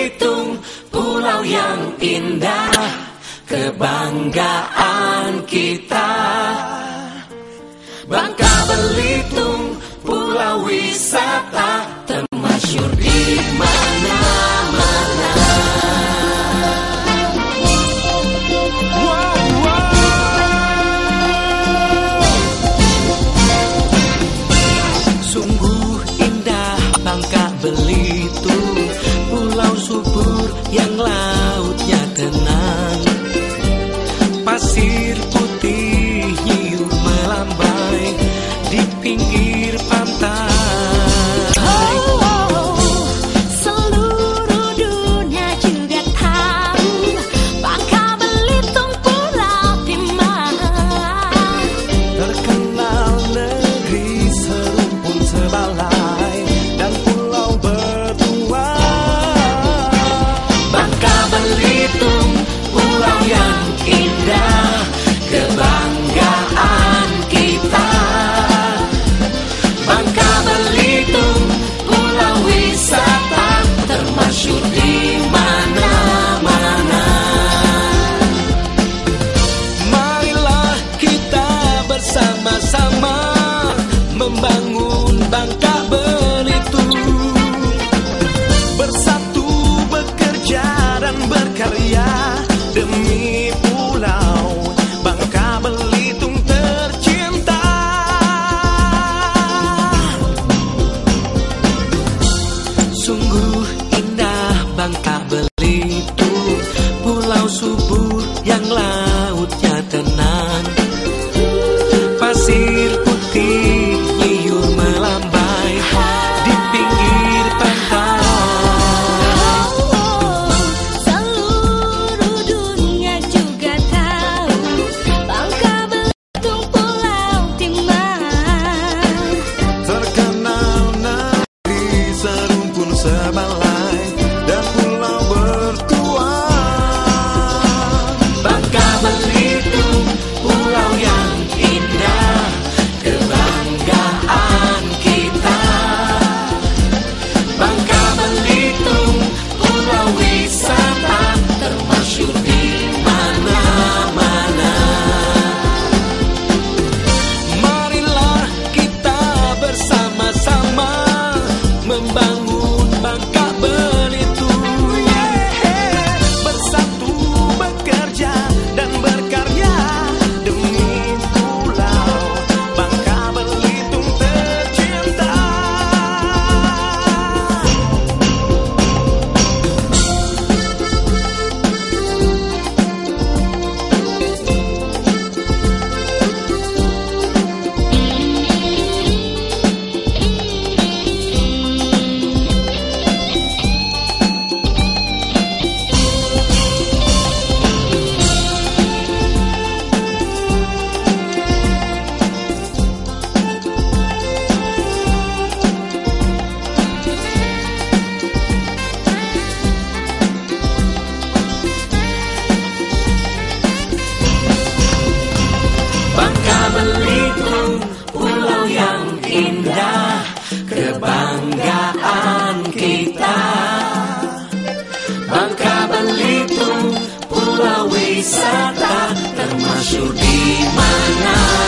Belitung pulau yang indah kebanggaan kita. Bangka Belitung pulau wisata subur yang lautnya tenang Pasir putih liur melambai di pinggir pantai Seluruh dunia juga tahu Bangka Belitung Pulau timah. Terkenal negeri serumpun sebelah wisata termasuk di mana